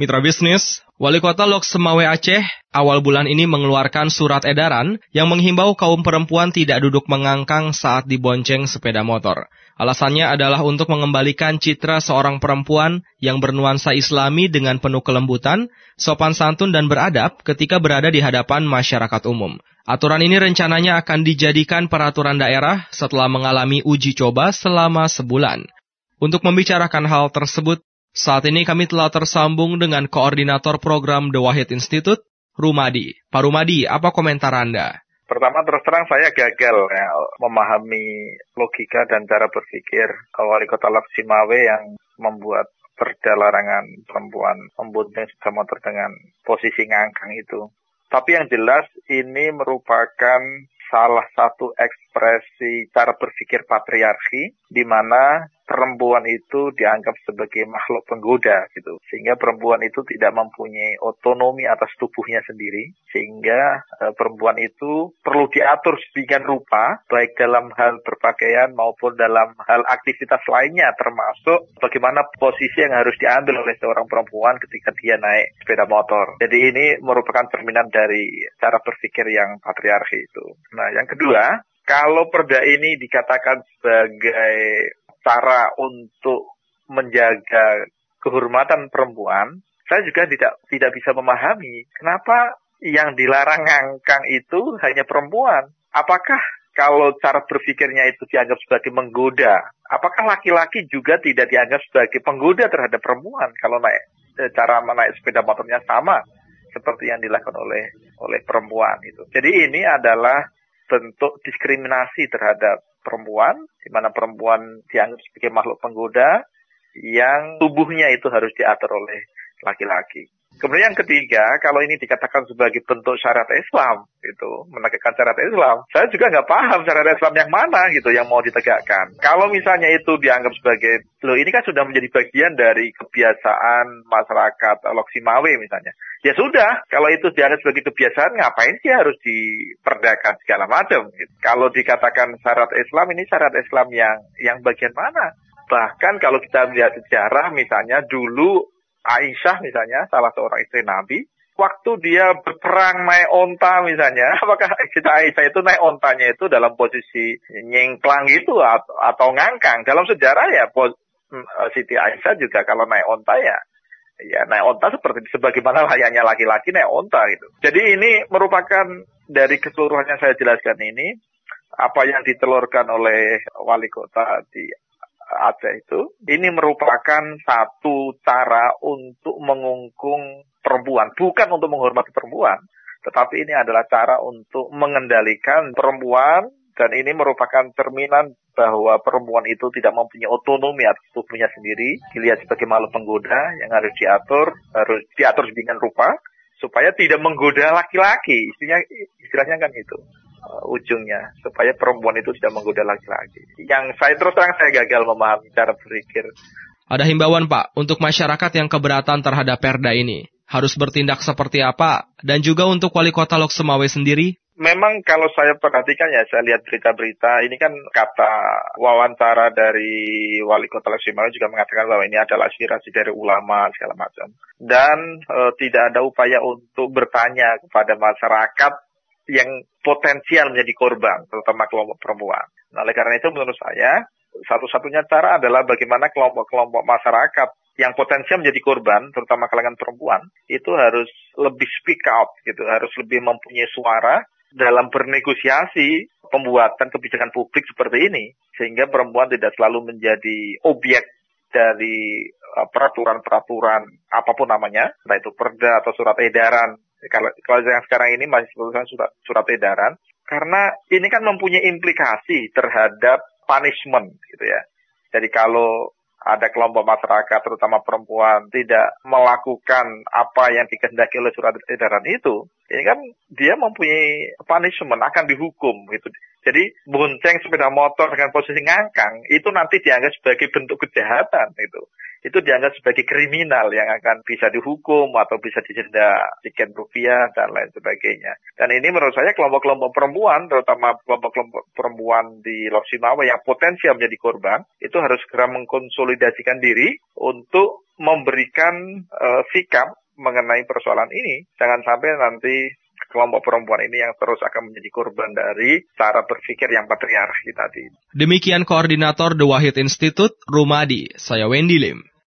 Mitra bisnis, Wali Kota Lok Semawe Aceh awal bulan ini mengeluarkan surat edaran yang menghimbau kaum perempuan tidak duduk mengangkang saat dibonceng sepeda motor. Alasannya adalah untuk mengembalikan citra seorang perempuan yang bernuansa islami dengan penuh kelembutan, sopan santun dan beradab ketika berada di hadapan masyarakat umum. Aturan ini rencananya akan dijadikan peraturan daerah setelah mengalami uji coba selama sebulan. Untuk membicarakan hal tersebut, saat ini kami telah tersambung dengan Koordinator Program The Wahid Institute, Rumadi. Pak Rumadi, apa komentar Anda? Pertama terus terang saya gagal ya, memahami logika dan cara berpikir wali kota Lapsimawe yang membuat perda larangan perempuan membunteng motor dengan posisi ngangkang itu. Tapi yang jelas ini merupakan salah satu ekspresi cara berpikir patriarki di mana perempuan itu dianggap sebagai makhluk penggoda gitu. Sehingga perempuan itu tidak mempunyai otonomi atas tubuhnya sendiri. Sehingga e, perempuan itu perlu diatur sedemikian rupa baik dalam hal berpakaian maupun dalam hal aktivitas lainnya termasuk bagaimana posisi yang harus diambil oleh seorang perempuan ketika dia naik sepeda motor. Jadi ini merupakan cerminan dari cara berpikir yang patriarki itu. Nah, yang kedua, kalau perda ini dikatakan sebagai cara untuk menjaga kehormatan perempuan, saya juga tidak tidak bisa memahami kenapa yang dilarang ngangkang itu hanya perempuan. Apakah kalau cara berpikirnya itu dianggap sebagai menggoda, apakah laki-laki juga tidak dianggap sebagai penggoda terhadap perempuan kalau naik eh, cara menaik sepeda motornya sama seperti yang dilakukan oleh oleh perempuan itu. Jadi ini adalah bentuk diskriminasi terhadap perempuan, di mana perempuan dianggap sebagai makhluk penggoda yang tubuhnya itu harus diatur oleh laki-laki. Kemudian yang ketiga, kalau ini dikatakan sebagai bentuk syariat Islam, gitu, menegakkan syariat Islam, saya juga nggak paham syariat Islam yang mana gitu yang mau ditegakkan. Kalau misalnya itu dianggap sebagai, loh ini kan sudah menjadi bagian dari kebiasaan masyarakat Loksimawe misalnya. Ya sudah, kalau itu dianggap sebagai kebiasaan, ngapain sih harus diperdakan segala macam? Gitu. Kalau dikatakan syarat Islam, ini syarat Islam yang yang bagian mana? Bahkan kalau kita melihat sejarah, misalnya dulu Aisyah misalnya, salah seorang istri Nabi, waktu dia berperang naik onta misalnya, apakah kita Aisyah itu naik ontanya itu dalam posisi nyengklang gitu atau, atau ngangkang? Dalam sejarah ya hmm, Siti Aisyah juga kalau naik onta ya ya naik onta seperti sebagaimana layaknya laki-laki naik onta gitu. Jadi ini merupakan dari keseluruhan yang saya jelaskan ini apa yang ditelurkan oleh wali kota di Aceh itu. Ini merupakan satu cara untuk mengungkung perempuan, bukan untuk menghormati perempuan, tetapi ini adalah cara untuk mengendalikan perempuan dan ini merupakan cerminan bahwa perempuan itu tidak mempunyai otonomi atas tubuhnya sendiri, dilihat sebagai makhluk penggoda yang harus diatur, harus diatur sedemikian rupa supaya tidak menggoda laki-laki. Istilahnya, istilahnya kan itu ujungnya supaya perempuan itu tidak menggoda laki-laki. Yang saya terus terang saya gagal memahami cara berpikir. Ada himbauan Pak untuk masyarakat yang keberatan terhadap perda ini harus bertindak seperti apa dan juga untuk wali kota Lok Semawe sendiri memang kalau saya perhatikan ya, saya lihat berita-berita, ini kan kata wawancara dari Wali Kota Lesimawe juga mengatakan bahwa ini adalah aspirasi dari ulama segala macam. Dan e, tidak ada upaya untuk bertanya kepada masyarakat yang potensial menjadi korban, terutama kelompok perempuan. Nah, oleh karena itu menurut saya, satu-satunya cara adalah bagaimana kelompok-kelompok masyarakat yang potensial menjadi korban, terutama kalangan perempuan, itu harus lebih speak out, gitu, harus lebih mempunyai suara, dalam bernegosiasi pembuatan kebijakan publik seperti ini sehingga perempuan tidak selalu menjadi objek dari uh, peraturan-peraturan apa pun namanya entah itu perda atau surat edaran kalau, yang sekarang ini masih sebutkan surat, surat edaran karena ini kan mempunyai implikasi terhadap punishment gitu ya. Jadi kalau ada kelompok masyarakat, terutama perempuan, tidak melakukan apa yang dikehendaki oleh surat edaran itu, ini kan dia mempunyai punishment, akan dihukum gitu. Jadi bonceng sepeda motor dengan posisi ngangkang itu nanti dianggap sebagai bentuk kejahatan itu. Itu dianggap sebagai kriminal yang akan bisa dihukum atau bisa didenda sekian rupiah dan lain sebagainya. Dan ini menurut saya kelompok-kelompok perempuan, terutama kelompok-kelompok perempuan di Loksimawa yang potensial menjadi korban, itu harus segera mengkonsolidasikan diri untuk memberikan uh, sikap mengenai persoalan ini. Jangan sampai nanti kelompok perempuan ini yang terus akan menjadi korban dari cara berpikir yang patriarki tadi. Demikian koordinator The Wahid Institute, Rumadi. Saya Wendy Lim.